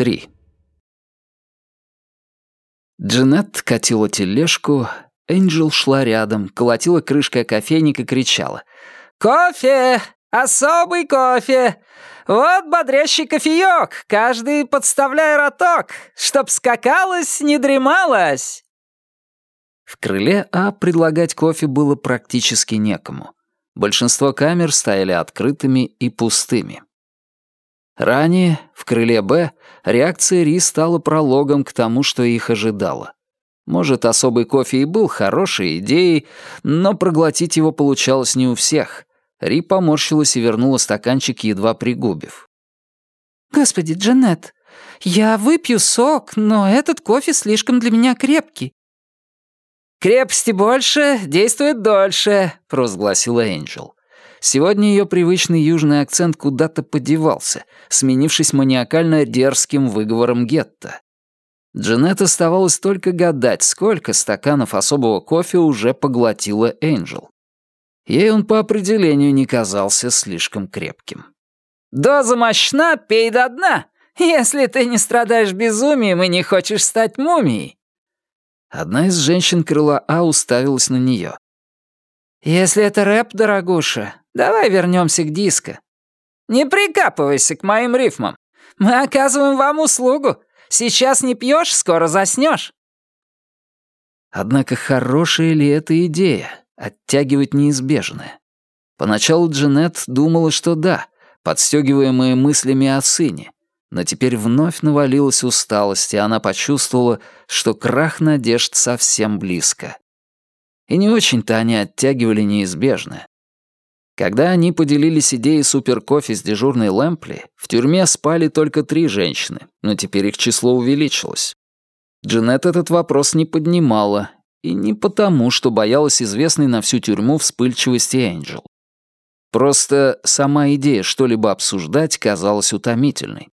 3. Джанет катила тележку, Энджел шла рядом, колотила крышкой о кофейник и кричала. «Кофе! Особый кофе! Вот бодрящий кофеёк! Каждый подставляй роток, чтоб скакалось, не дремалось!» В крыле А предлагать кофе было практически некому. Большинство камер стояли открытыми и пустыми. Ранее, в крыле «Б», реакция Ри стала прологом к тому, что их ожидало. Может, особый кофе и был хорошей идеей, но проглотить его получалось не у всех. Ри поморщилась и вернула стаканчик, едва пригубив. «Господи, Джанет, я выпью сок, но этот кофе слишком для меня крепкий». «Крепости больше, действует дольше», — провозгласила Энджел. Сегодня ее привычный южный акцент куда-то подевался, сменившись маниакально дерзким выговором гетто. Джанет оставалось только гадать, сколько стаканов особого кофе уже поглотила Энджел. Ей он по определению не казался слишком крепким. «Доза мощна, пей до дна, если ты не страдаешь безумием и не хочешь стать мумией». Одна из женщин крыла А уставилась на нее. «Если это рэп, дорогуша, давай вернемся к диско. Не прикапывайся к моим рифмам. Мы оказываем вам услугу. Сейчас не пьешь, скоро заснешь. Однако хорошая ли эта идея — оттягивать неизбежное? Поначалу Джанет думала, что да, подстегиваемая мыслями о сыне. Но теперь вновь навалилась усталость, и она почувствовала, что крах надежд совсем близко. И не очень-то они оттягивали неизбежное. Когда они поделились идеей суперкофе с дежурной Лэмпли, в тюрьме спали только три женщины, но теперь их число увеличилось. Джанет этот вопрос не поднимала, и не потому, что боялась известной на всю тюрьму вспыльчивости Энджел. Просто сама идея что-либо обсуждать казалась утомительной.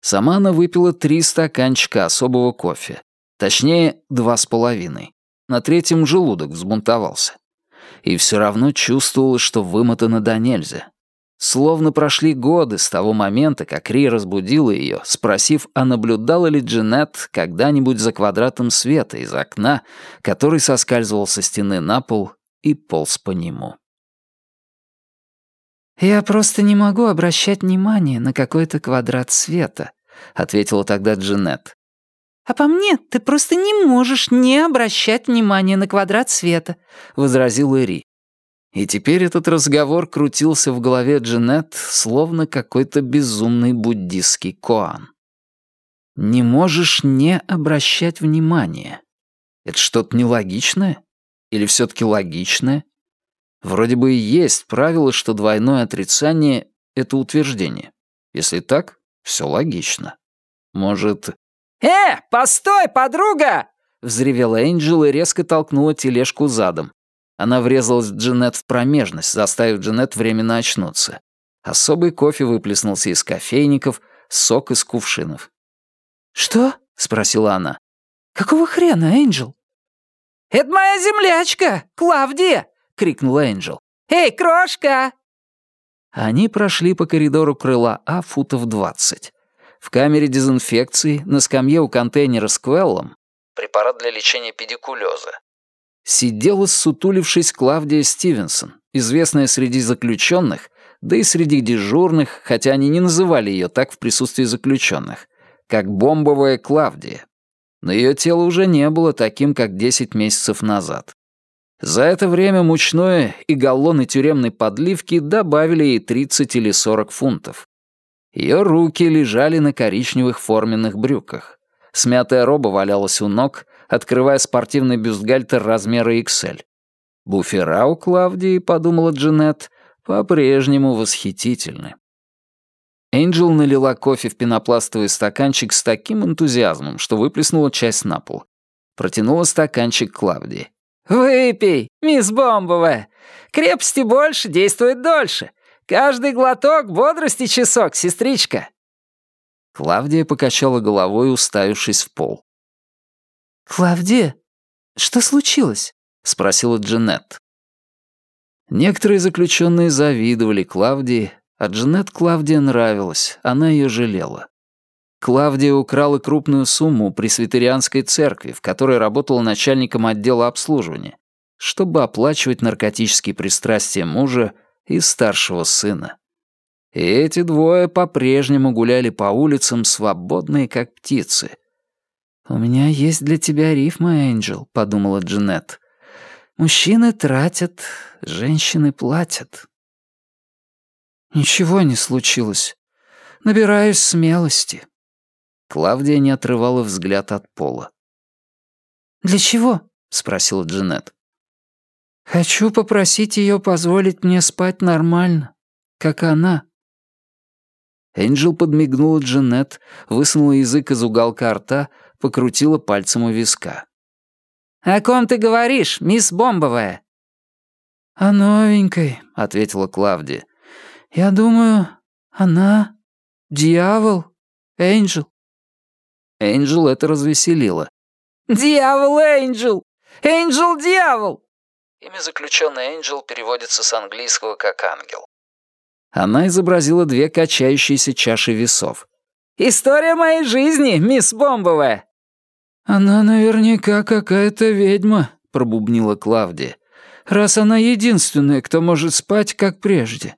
Сама она выпила три стаканчика особого кофе. Точнее, два с половиной. На третьем желудок взбунтовался. И все равно чувствовала, что вымотана до нельзя. Словно прошли годы с того момента, как Ри разбудила ее, спросив, а наблюдала ли Джанет когда-нибудь за квадратом света из окна, который соскальзывал со стены на пол и полз по нему. «Я просто не могу обращать внимание на какой-то квадрат света», — ответила тогда Джанет. «А по мне, ты просто не можешь не обращать внимания на квадрат света», — возразил Ири. И теперь этот разговор крутился в голове Джанет, словно какой-то безумный буддистский коан. «Не можешь не обращать внимания». Это что-то нелогичное? Или все таки логичное? Вроде бы и есть правило, что двойное отрицание — это утверждение. Если так, все логично. Может, «Э, постой, подруга!» — взревела Энджел и резко толкнула тележку задом. Она врезалась Джанет в промежность, заставив Джанет временно очнуться. Особый кофе выплеснулся из кофейников, сок из кувшинов. «Что?» — спросила она. «Какого хрена, Энджел?» «Это моя землячка, Клавдия!» — крикнула Энджел. «Эй, крошка!» Они прошли по коридору крыла А футов двадцать. В камере дезинфекции, на скамье у контейнера с квеллом, препарат для лечения педикулеза, сидела, сутулившись, Клавдия Стивенсон, известная среди заключенных, да и среди дежурных, хотя они не называли ее так в присутствии заключенных, как бомбовая Клавдия. Но ее тело уже не было таким, как 10 месяцев назад. За это время мучное и галлоны тюремной подливки добавили ей 30 или 40 фунтов. Ее руки лежали на коричневых форменных брюках. Смятая роба валялась у ног, открывая спортивный бюстгальтер размера XL. Буфера у Клавдии, подумала Джанет, по-прежнему восхитительны. Энджел налила кофе в пенопластовый стаканчик с таким энтузиазмом, что выплеснула часть на пол. Протянула стаканчик Клавдии. «Выпей, мисс Бомбовая! Крепости больше, действует дольше. Каждый глоток — бодрости часок, сестричка!» Клавдия покачала головой, уставившись в пол. «Клавдия, что случилось?» — спросила Джанет. Некоторые заключенные завидовали Клавдии, а Джанет Клавдия нравилась, она ее жалела. Клавдия украла крупную сумму у пресвитерианской церкви, в которой работала начальником отдела обслуживания, чтобы оплачивать наркотические пристрастия мужа и старшего сына. И эти двое по-прежнему гуляли по улицам, свободные как птицы. «У меня есть для тебя рифма, Энджел», — подумала Джанет. «Мужчины тратят, женщины платят». «Ничего не случилось. Набираюсь смелости». Клавдия не отрывала взгляд от пола. «Для чего?» — спросила Джанет. «Хочу попросить ее позволить мне спать нормально, как она». Энджел подмигнула Джанет, высунула язык из уголка рта, покрутила пальцем у виска. «О ком ты говоришь, мисс Бомбовая?» «О новенькой», — ответила Клавдия. «Я думаю, она дьявол, Энджел». Энджел это развеселило. «Дьявол, Энджел! Энджел, дьявол!» Имя заключенный Энджел переводится с английского как «ангел». Она изобразила две качающиеся чаши весов. «История моей жизни, мисс Бомбовая!» «Она наверняка какая-то ведьма», — пробубнила Клавдия, «раз она единственная, кто может спать, как прежде».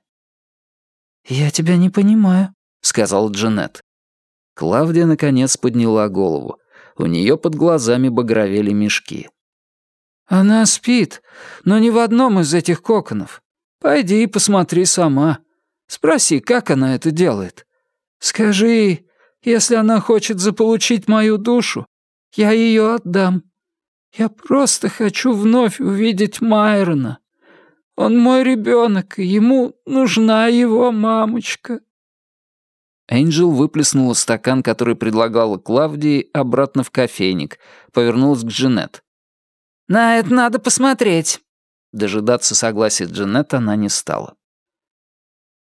«Я тебя не понимаю», — сказал Джанет. Клавдия, наконец, подняла голову. У нее под глазами багровели мешки. «Она спит, но не в одном из этих коконов. Пойди и посмотри сама. Спроси, как она это делает. Скажи, если она хочет заполучить мою душу, я ее отдам. Я просто хочу вновь увидеть Майрона. Он мой ребенок, и ему нужна его мамочка». Энджел выплеснула стакан, который предлагала Клавдии, обратно в кофейник, повернулась к Джанет. «На это надо посмотреть». Дожидаться согласия Джанет она не стала.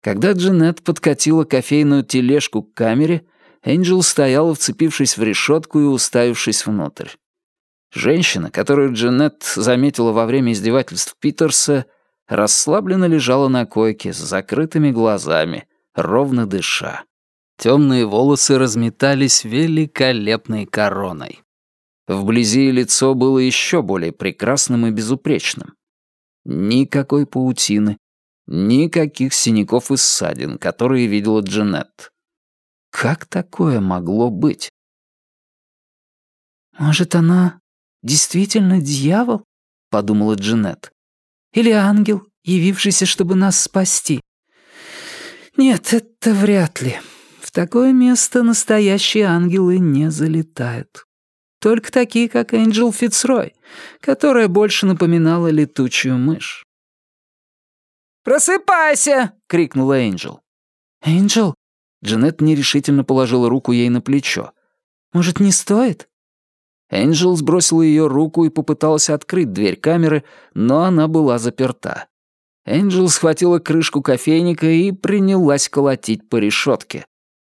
Когда Джанет подкатила кофейную тележку к камере, Энджел стояла, вцепившись в решетку и уставившись внутрь. Женщина, которую Джанет заметила во время издевательств Питерса, расслабленно лежала на койке с закрытыми глазами, ровно дыша. Темные волосы разметались великолепной короной. Вблизи лицо было еще более прекрасным и безупречным. Никакой паутины, никаких синяков и ссадин, которые видела Джанет. Как такое могло быть? «Может, она действительно дьявол?» — подумала Джанет. «Или ангел, явившийся, чтобы нас спасти?» «Нет, это вряд ли». В такое место настоящие ангелы не залетают. Только такие, как Энджел Фицрой, которая больше напоминала летучую мышь. «Просыпайся!» — крикнула Энджел. «Энджел?» Джанет нерешительно положила руку ей на плечо. «Может, не стоит?» Энджел сбросила ее руку и попыталась открыть дверь камеры, но она была заперта. Энджел схватила крышку кофейника и принялась колотить по решетке.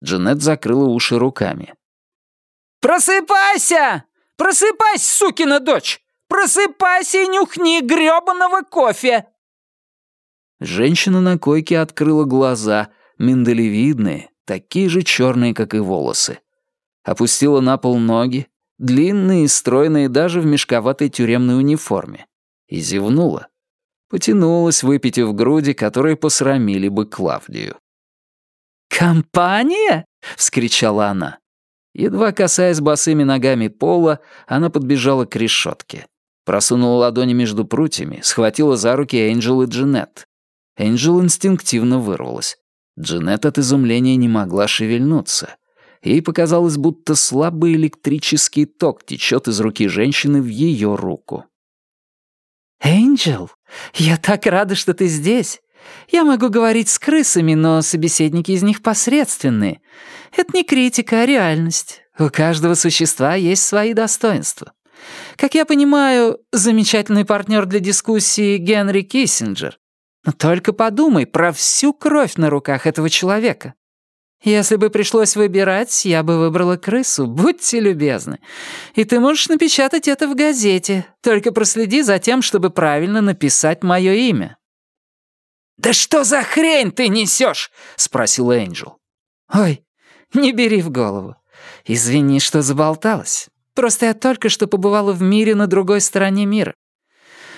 Джанет закрыла уши руками. «Просыпайся! Просыпайся, сукина дочь! Просыпайся и нюхни грёбаного кофе!» Женщина на койке открыла глаза, миндалевидные, такие же черные, как и волосы. Опустила на пол ноги, длинные и стройные даже в мешковатой тюремной униформе, и зевнула. Потянулась, выпитив груди, которые посрамили бы Клавдию. «Компания?» — вскричала она. Едва касаясь босыми ногами пола, она подбежала к решетке. Просунула ладони между прутьями, схватила за руки Энджел и Джанет. Энджел инстинктивно вырвалась. Джанет от изумления не могла шевельнуться. Ей показалось, будто слабый электрический ток течет из руки женщины в ее руку. «Энджел, я так рада, что ты здесь. Я могу говорить с крысами, но собеседники из них посредственные. Это не критика, а реальность. У каждого существа есть свои достоинства. Как я понимаю, замечательный партнер для дискуссии Генри Киссинджер. Но только подумай про всю кровь на руках этого человека. Если бы пришлось выбирать, я бы выбрала крысу, будьте любезны. И ты можешь напечатать это в газете, только проследи за тем, чтобы правильно написать мое имя. «Да что за хрень ты несешь?» — спросил Энджел. «Ой, не бери в голову. Извини, что заболталась. Просто я только что побывала в мире на другой стороне мира.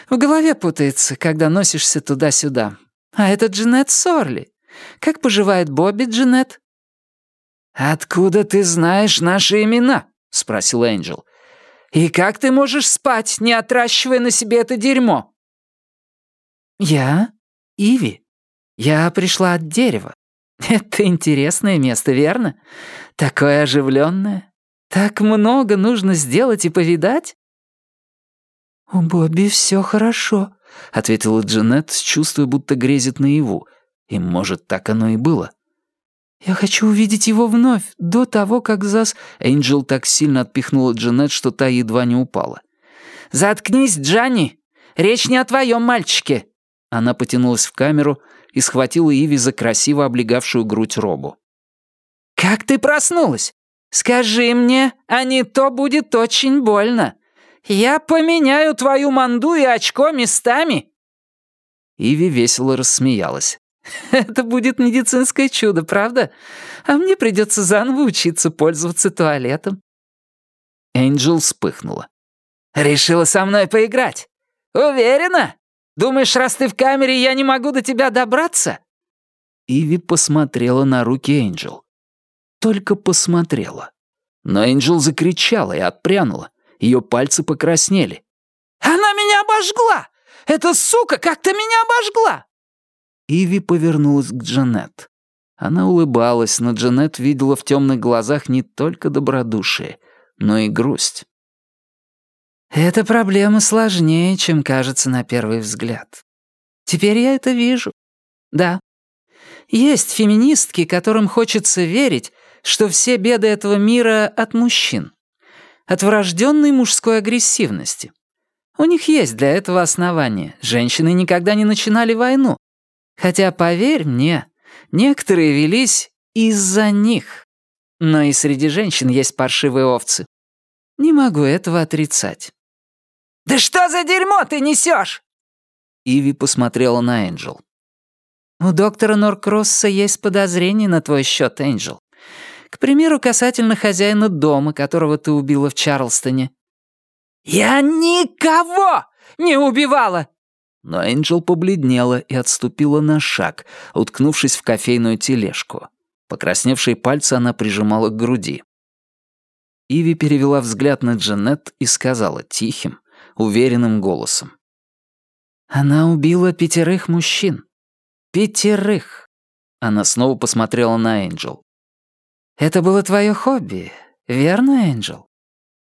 В голове путается, когда носишься туда-сюда. А это Джанет Сорли. Как поживает Бобби, Джанет?» «Откуда ты знаешь наши имена?» — спросил Энджел. «И как ты можешь спать, не отращивая на себе это дерьмо?» «Я Иви. Я пришла от дерева. Это интересное место, верно? Такое оживленное. Так много нужно сделать и повидать?» «У Бобби все хорошо», — ответила Джанет, чувствуя, будто грезит наяву. И, может, так оно и было. «Я хочу увидеть его вновь, до того, как зас...» Энджел так сильно отпихнула Джанет, что та едва не упала. «Заткнись, Джанни! Речь не о твоем мальчике!» Она потянулась в камеру и схватила Иви за красиво облегавшую грудь робу. «Как ты проснулась? Скажи мне, а не то будет очень больно. Я поменяю твою манду и очко местами!» Иви весело рассмеялась. Это будет медицинское чудо, правда? А мне придется заново учиться пользоваться туалетом». Энджел вспыхнула. «Решила со мной поиграть? Уверена? Думаешь, раз ты в камере, я не могу до тебя добраться?» Иви посмотрела на руки Энджел. Только посмотрела. Но Энджел закричала и отпрянула. Ее пальцы покраснели. «Она меня обожгла! Эта сука как-то меня обожгла!» Иви повернулась к Джанет. Она улыбалась, но Джанет видела в темных глазах не только добродушие, но и грусть. «Эта проблема сложнее, чем кажется на первый взгляд. Теперь я это вижу. Да. Есть феминистки, которым хочется верить, что все беды этого мира от мужчин. От врожденной мужской агрессивности. У них есть для этого основания. Женщины никогда не начинали войну, Хотя, поверь мне, некоторые велись из-за них. Но и среди женщин есть паршивые овцы. Не могу этого отрицать. «Да что за дерьмо ты несешь? Иви посмотрела на Энджел. «У доктора Норкросса есть подозрение на твой счет, Энджел. К примеру, касательно хозяина дома, которого ты убила в Чарлстоне». «Я никого не убивала!» Но Энджел побледнела и отступила на шаг, уткнувшись в кофейную тележку. Покрасневшие пальцы она прижимала к груди. Иви перевела взгляд на Джанет и сказала тихим, уверенным голосом. «Она убила пятерых мужчин. Пятерых!» Она снова посмотрела на Энджел. «Это было твое хобби, верно, Энджел?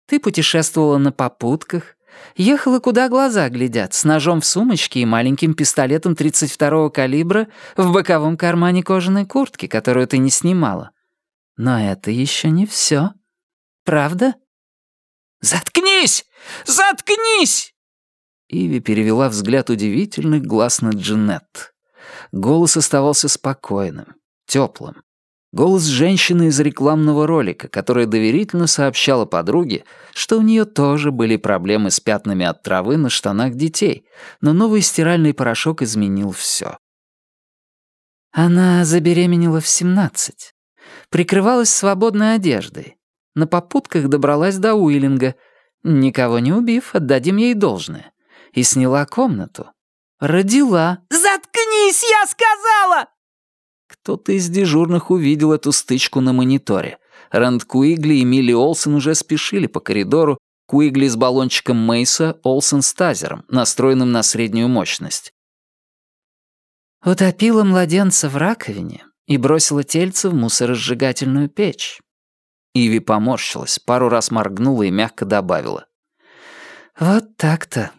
Ты путешествовала на попутках, Ехала, куда глаза глядят, с ножом в сумочке и маленьким пистолетом 32-го калибра в боковом кармане кожаной куртки, которую ты не снимала. Но это еще не все. Правда? «Заткнись! Заткнись!» Иви перевела взгляд удивительных глаз на Джинет. Голос оставался спокойным, теплым. Голос женщины из рекламного ролика, которая доверительно сообщала подруге, что у нее тоже были проблемы с пятнами от травы на штанах детей, но новый стиральный порошок изменил все. Она забеременела в 17. Прикрывалась свободной одеждой. На попутках добралась до Уиллинга. Никого не убив, отдадим ей должное. И сняла комнату. Родила. «Заткнись, я сказала!» Кто-то из дежурных увидел эту стычку на мониторе. Рэнд Куигли и Милли Олсен уже спешили по коридору, Куигли с баллончиком Мейса, Олсен с тазером, настроенным на среднюю мощность. Утопила младенца в раковине и бросила тельце в мусоросжигательную печь. Иви поморщилась, пару раз моргнула и мягко добавила. «Вот так-то».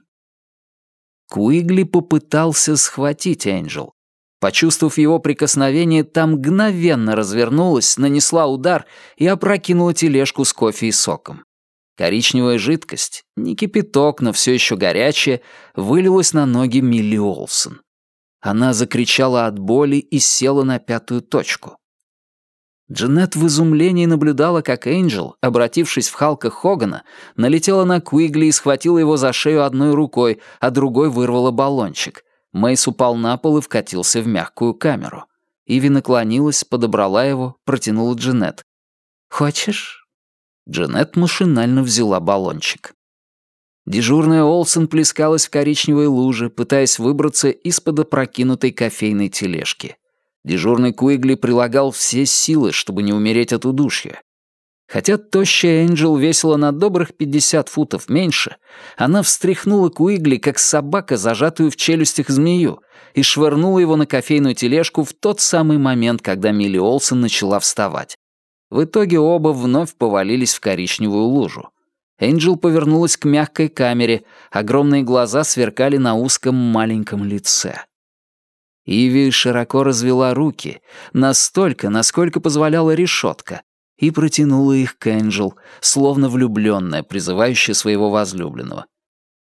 Куигли попытался схватить Энджел, Почувствовав его прикосновение, там мгновенно развернулась, нанесла удар и опрокинула тележку с кофе и соком. Коричневая жидкость, не кипяток, но все еще горячая, вылилась на ноги Милли Олсон. Она закричала от боли и села на пятую точку. Джанет в изумлении наблюдала, как Энджел, обратившись в Халка Хогана, налетела на Куигли и схватила его за шею одной рукой, а другой вырвала баллончик — Мейс упал на пол и вкатился в мягкую камеру. Иви наклонилась, подобрала его, протянула Джанет. «Хочешь Джанет машинально взяла баллончик. Дежурная Олсен плескалась в коричневой луже, пытаясь выбраться из-под опрокинутой кофейной тележки. Дежурный Куигли прилагал все силы, чтобы не умереть от удушья. Хотя тощая Энджел весила на добрых 50 футов меньше, она встряхнула Куигли, как собака, зажатую в челюстях змею, и швырнула его на кофейную тележку в тот самый момент, когда Милли Олсен начала вставать. В итоге оба вновь повалились в коричневую лужу. Энджел повернулась к мягкой камере, огромные глаза сверкали на узком маленьком лице. Иви широко развела руки, настолько, насколько позволяла решетка, и протянула их к Энджел, словно влюбленная, призывающая своего возлюбленного.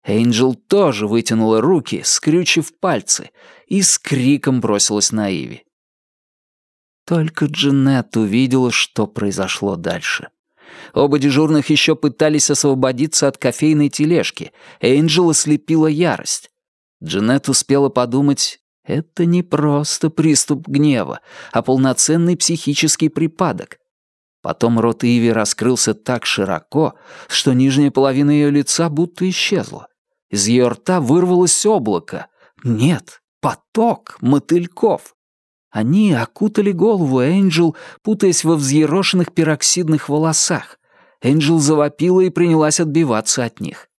Энджел тоже вытянула руки, скрючив пальцы, и с криком бросилась на Иви. Только Джанет увидела, что произошло дальше. Оба дежурных еще пытались освободиться от кофейной тележки. Энджел ослепила ярость. Джанет успела подумать, это не просто приступ гнева, а полноценный психический припадок. Потом рот Иви раскрылся так широко, что нижняя половина ее лица будто исчезла. Из ее рта вырвалось облако. Нет, поток мотыльков. Они окутали голову Энджел, путаясь во взъерошенных пероксидных волосах. Энджел завопила и принялась отбиваться от них.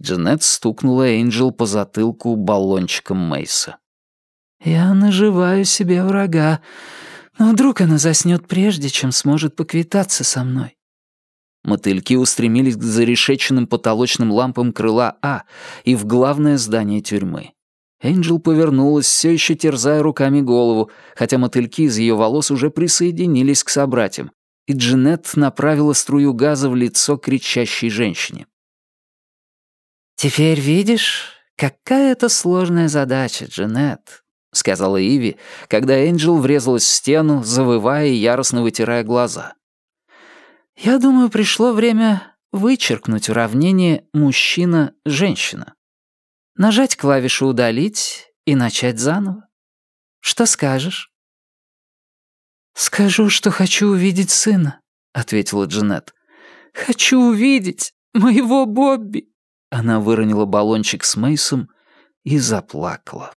Джанет стукнула Энджел по затылку баллончиком Мейса. «Я наживаю себе врага. Но вдруг она заснёт прежде, чем сможет поквитаться со мной?» Мотыльки устремились к зарешеченным потолочным лампам крыла А и в главное здание тюрьмы. Энджел повернулась, все еще терзая руками голову, хотя мотыльки из ее волос уже присоединились к собратьям, и Джанет направила струю газа в лицо кричащей женщине. «Теперь видишь, какая это сложная задача, Джанет», — сказала Иви, когда Энджел врезалась в стену, завывая и яростно вытирая глаза. «Я думаю, пришло время вычеркнуть уравнение «мужчина-женщина». Нажать клавишу «Удалить» и начать заново. Что скажешь?» «Скажу, что хочу увидеть сына», — ответила Джанет. «Хочу увидеть моего Бобби». Она выронила баллончик с Мейсом и заплакала.